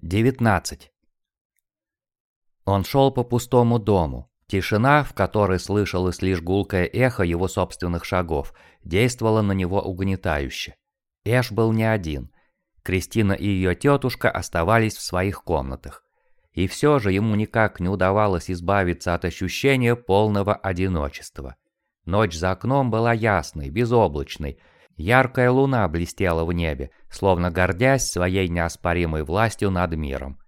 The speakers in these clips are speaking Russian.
19. Он шел по пустому дому. Тишина, в которой слышалось лишь гулкое эхо его собственных шагов, действовала на него угнетающе. Эш был не один. Кристина и ее тетушка оставались в своих комнатах. И все же ему никак не удавалось избавиться от ощущения полного одиночества. Ночь за окном была ясной, безоблачной, Яркая луна блестела в небе, словно гордясь своей неоспоримой властью над миром.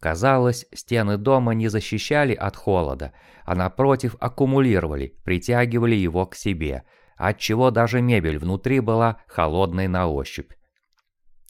Казалось, стены дома не защищали от холода, а напротив аккумулировали, притягивали его к себе, отчего даже мебель внутри была холодной на ощупь.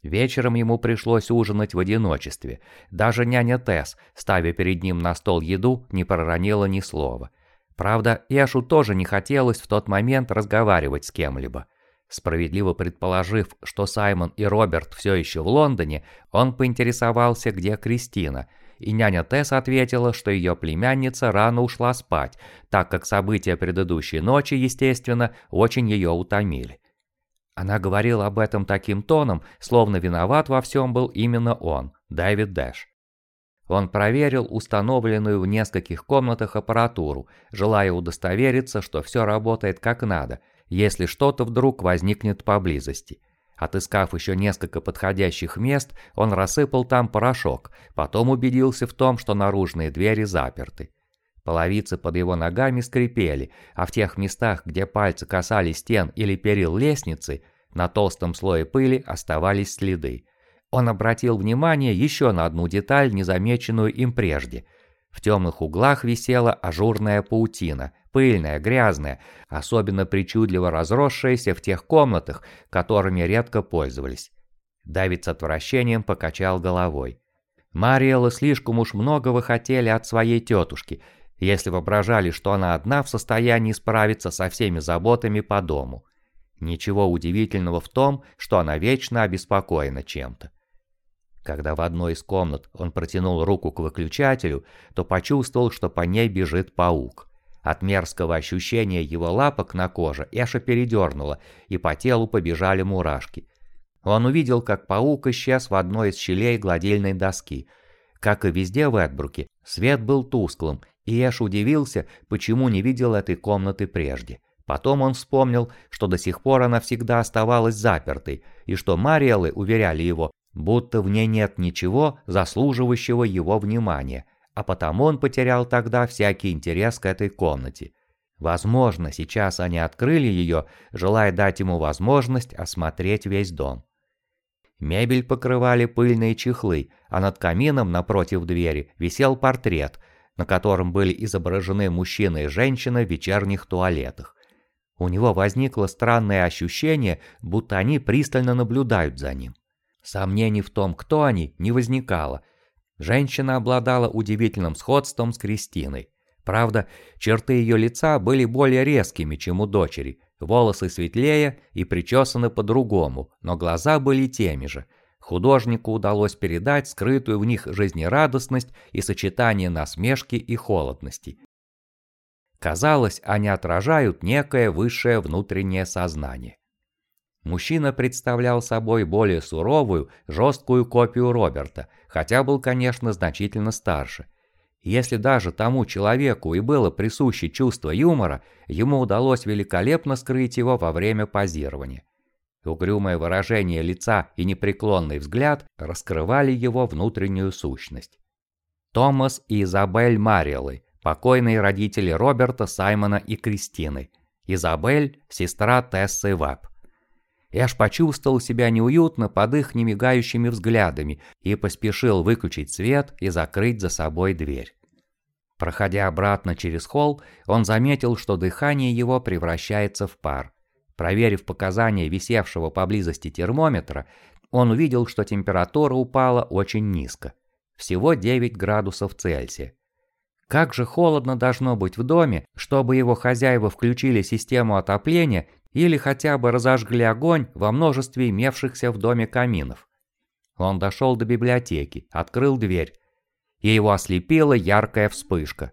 Вечером ему пришлось ужинать в одиночестве. Даже няня Тесс, ставя перед ним на стол еду, не проронила ни слова. Правда, Эшу тоже не хотелось в тот момент разговаривать с кем-либо. Справедливо предположив, что Саймон и Роберт все еще в Лондоне, он поинтересовался, где Кристина, и няня Тесс ответила, что ее племянница рано ушла спать, так как события предыдущей ночи, естественно, очень ее утомили. Она говорила об этом таким тоном, словно виноват во всем был именно он, Дэвид Дэш. Он проверил установленную в нескольких комнатах аппаратуру, желая удостовериться, что все работает как надо – если что-то вдруг возникнет поблизости. Отыскав еще несколько подходящих мест, он рассыпал там порошок, потом убедился в том, что наружные двери заперты. Половицы под его ногами скрипели, а в тех местах, где пальцы касались стен или перил лестницы, на толстом слое пыли оставались следы. Он обратил внимание еще на одну деталь, незамеченную им прежде – в темных углах висела ажурная паутина, пыльная, грязная, особенно причудливо разросшаяся в тех комнатах, которыми редко пользовались. Давид с отвращением покачал головой. Мариэлы слишком уж многого хотели от своей тетушки, если воображали, что она одна в состоянии справиться со всеми заботами по дому. Ничего удивительного в том, что она вечно обеспокоена чем-то. Когда в одной из комнат он протянул руку к выключателю, то почувствовал, что по ней бежит паук. От мерзкого ощущения его лапок на коже Эша передернула, и по телу побежали мурашки. Он увидел, как паук исчез в одной из щелей гладильной доски. Как и везде в Эдбруке, свет был тусклым, и Эш удивился, почему не видел этой комнаты прежде. Потом он вспомнил, что до сих пор она всегда оставалась запертой, и что Мариэлы уверяли его, будто в ней нет ничего, заслуживающего его внимания, а потому он потерял тогда всякий интерес к этой комнате. Возможно, сейчас они открыли ее, желая дать ему возможность осмотреть весь дом. Мебель покрывали пыльные чехлы, а над камином напротив двери висел портрет, на котором были изображены мужчина и женщина в вечерних туалетах. У него возникло странное ощущение, будто они пристально наблюдают за ним. Сомнений в том, кто они, не возникало. Женщина обладала удивительным сходством с Кристиной. Правда, черты ее лица были более резкими, чем у дочери, волосы светлее и причесаны по-другому, но глаза были теми же. Художнику удалось передать скрытую в них жизнерадостность и сочетание насмешки и холодности. Казалось, они отражают некое высшее внутреннее сознание. Мужчина представлял собой более суровую, жесткую копию Роберта, хотя был, конечно, значительно старше. Если даже тому человеку и было присуще чувство юмора, ему удалось великолепно скрыть его во время позирования. Угрюмое выражение лица и непреклонный взгляд раскрывали его внутреннюю сущность. Томас и Изабель Мариэлы, покойные родители Роберта, Саймона и Кристины. Изабель – сестра Тессы Веб. Я аж почувствовал себя неуютно под их немигающими взглядами и поспешил выключить свет и закрыть за собой дверь. Проходя обратно через холл, он заметил, что дыхание его превращается в пар. Проверив показания висевшего поблизости термометра, он увидел, что температура упала очень низко. Всего 9 градусов Цельсия. Как же холодно должно быть в доме, чтобы его хозяева включили систему отопления или хотя бы разожгли огонь во множестве имевшихся в доме каминов. Он дошел до библиотеки, открыл дверь, и его ослепила яркая вспышка.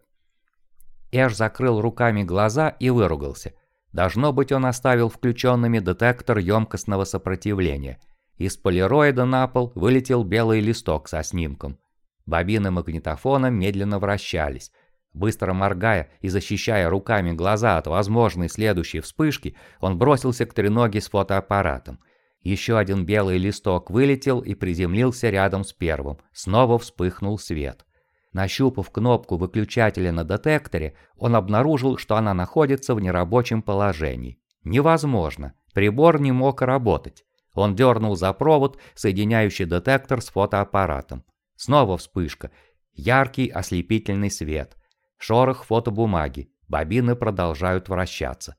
Эш закрыл руками глаза и выругался. Должно быть, он оставил включенными детектор емкостного сопротивления. Из полироида на пол вылетел белый листок со снимком. Бобины магнитофона медленно вращались. Быстро моргая и защищая руками глаза от возможной следующей вспышки, он бросился к треноге с фотоаппаратом. Еще один белый листок вылетел и приземлился рядом с первым. Снова вспыхнул свет. Нащупав кнопку выключателя на детекторе, он обнаружил, что она находится в нерабочем положении. Невозможно. Прибор не мог работать. Он дернул за провод, соединяющий детектор с фотоаппаратом. Снова вспышка. Яркий ослепительный свет. Шорох фотобумаги. Бобины продолжают вращаться.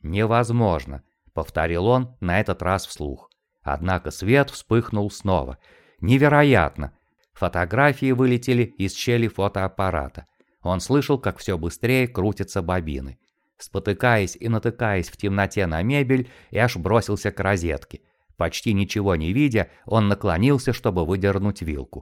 «Невозможно», — повторил он на этот раз вслух. Однако свет вспыхнул снова. «Невероятно!» Фотографии вылетели из щели фотоаппарата. Он слышал, как все быстрее крутятся бобины. Спотыкаясь и натыкаясь в темноте на мебель, Эш бросился к розетке. Почти ничего не видя, он наклонился, чтобы выдернуть вилку.